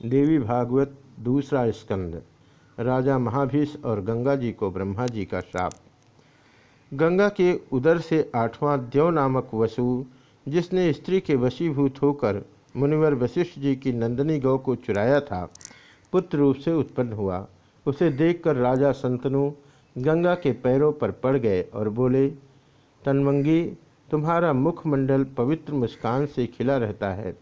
देवी भागवत, दूसरा स्कंद। राजा महाभीष और गंगा जी को ब्रह्मा जी का श्राप। गंगा के उदर से आठवां देव नामक वसु, जिसने स्त्री के वशीभूत होकर मुनिवर वशिष्ठ जी की नंदनी गौ को चुराया था, पुत्र रूप से उत्पन्न हुआ। उसे देखकर राजा संतनु गंगा के पैरों पर पड़ गए और बोले तनमंगी तुम्हारा मुखमंडल पवित्र मुस्कान से खिला रहता है।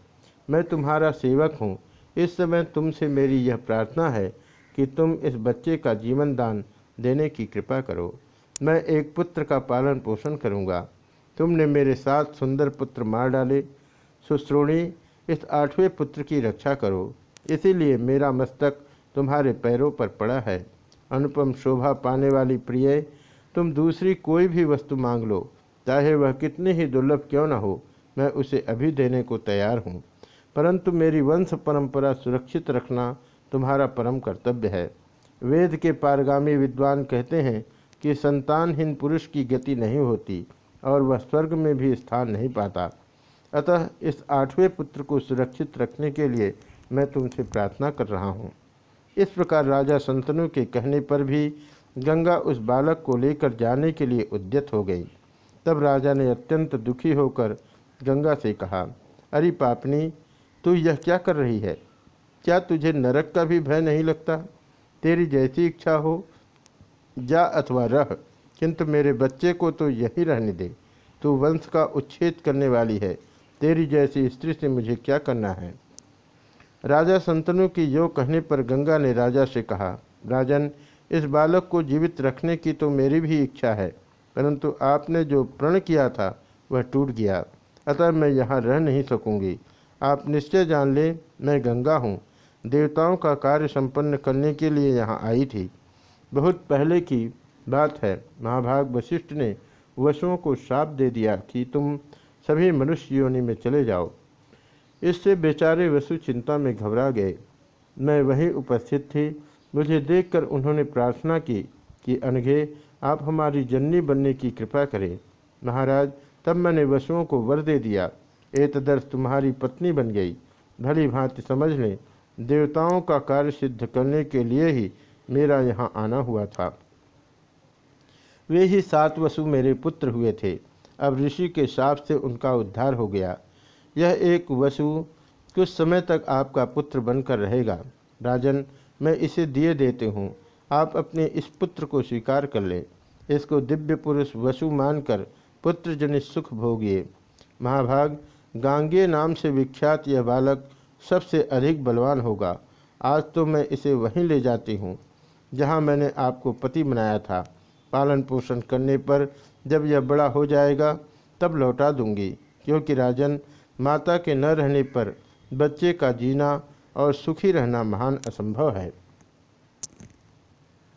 मैं तुम्हारा सेवक हूँ इस समय तुमसे मेरी यह प्रार्थना है कि तुम इस बच्चे का जीवन दान देने की कृपा करो। मैं एक पुत्र का पालन पोषण करूँगा। तुमने मेरे साथ सुंदर पुत्र मार डाले। सुश्रोणी, इस आठवें पुत्र की रक्षा करो। इसीलिए मेरा मस्तक तुम्हारे पैरों पर पड़ा है। अनुपम शोभा पाने वाली प्रिय, तुम दूसरी कोई भी वस्तु मांग लो। चाहे वह कितनी ही दुर्लभ क्यों न हो, मैं उसे अभी देने को तैयार हूँ। परंतु मेरी वंश परंपरा सुरक्षित रखना तुम्हारा परम कर्तव्य है। वेद के पारगामी विद्वान कहते हैं कि संतानहीन पुरुष की गति नहीं होती और वह स्वर्ग में भी स्थान नहीं पाता। अतः इस आठवें पुत्र को सुरक्षित रखने के लिए मैं तुमसे प्रार्थना कर रहा हूँ। इस प्रकार राजा संतनु के कहने पर भी गंगा उस बालक को लेकर जाने के लिए उद्यत हो गई। तब राजा ने अत्यंत दुखी होकर गंगा से कहा, अरे पापनी तू यह क्या कर रही है? क्या तुझे नरक का भी भय नहीं लगता? तेरी जैसी इच्छा हो, जा अथवा रह, किंतु मेरे बच्चे को तो यही रहने दे। तू वंश का उच्छेद करने वाली है। तेरी जैसी स्त्री से मुझे क्या करना है? राजा संतनु की यो कहने पर गंगा ने राजा से कहा, राजन, इस बालक को जीवित रखने की तो मेरी भी इच्छा है, परंतु आपने जो प्रण किया था, वह टूट गया। अतः मैं यहाँ रह नहीं सकूँगी। आप निश्चय जान लें, मैं गंगा हूँ। देवताओं का कार्य संपन्न करने के लिए यहाँ आई थी। बहुत पहले की बात है, महाभाग वशिष्ठ ने वसुओं को श्राप दे दिया कि तुम सभी मनुष्य योनि में चले जाओ। इससे बेचारे वसु चिंता में घबरा गए। मैं वहीं उपस्थित थी। मुझे देखकर उन्होंने प्रार्थना की कि, अनघे, आप हमारी जननी बनने की कृपा करें। महाराज, तब मैंने वसुओं को वर दे दिया। एतदर्श तुम्हारी पत्नी बन गई। भली भांति समझ लें, देवताओं का कार्य सिद्ध करने के लिए ही मेरा यहाँ आना हुआ था। वे ही सात वसु मेरे पुत्र हुए थे। अब ऋषि के साप से उनका उद्धार हो गया। यह एक वसु कुछ समय तक आपका पुत्र बनकर रहेगा। राजन, मैं इसे दिए देते हूँ। आप अपने इस पुत्र को स्वीकार कर ले। इसको दिव्य पुरुष वसु मानकर पुत्र जनित सुख भोगिए। महाभाग गांगे नाम से विख्यात यह बालक सबसे अधिक बलवान होगा। आज तो मैं इसे वहीं ले जाती हूँ, जहाँ मैंने आपको पति बनाया था। पालन पोषण करने पर जब यह बड़ा हो जाएगा, तब लौटा दूँगी, क्योंकि राजन माता के न रहने पर बच्चे का जीना और सुखी रहना महान असंभव है।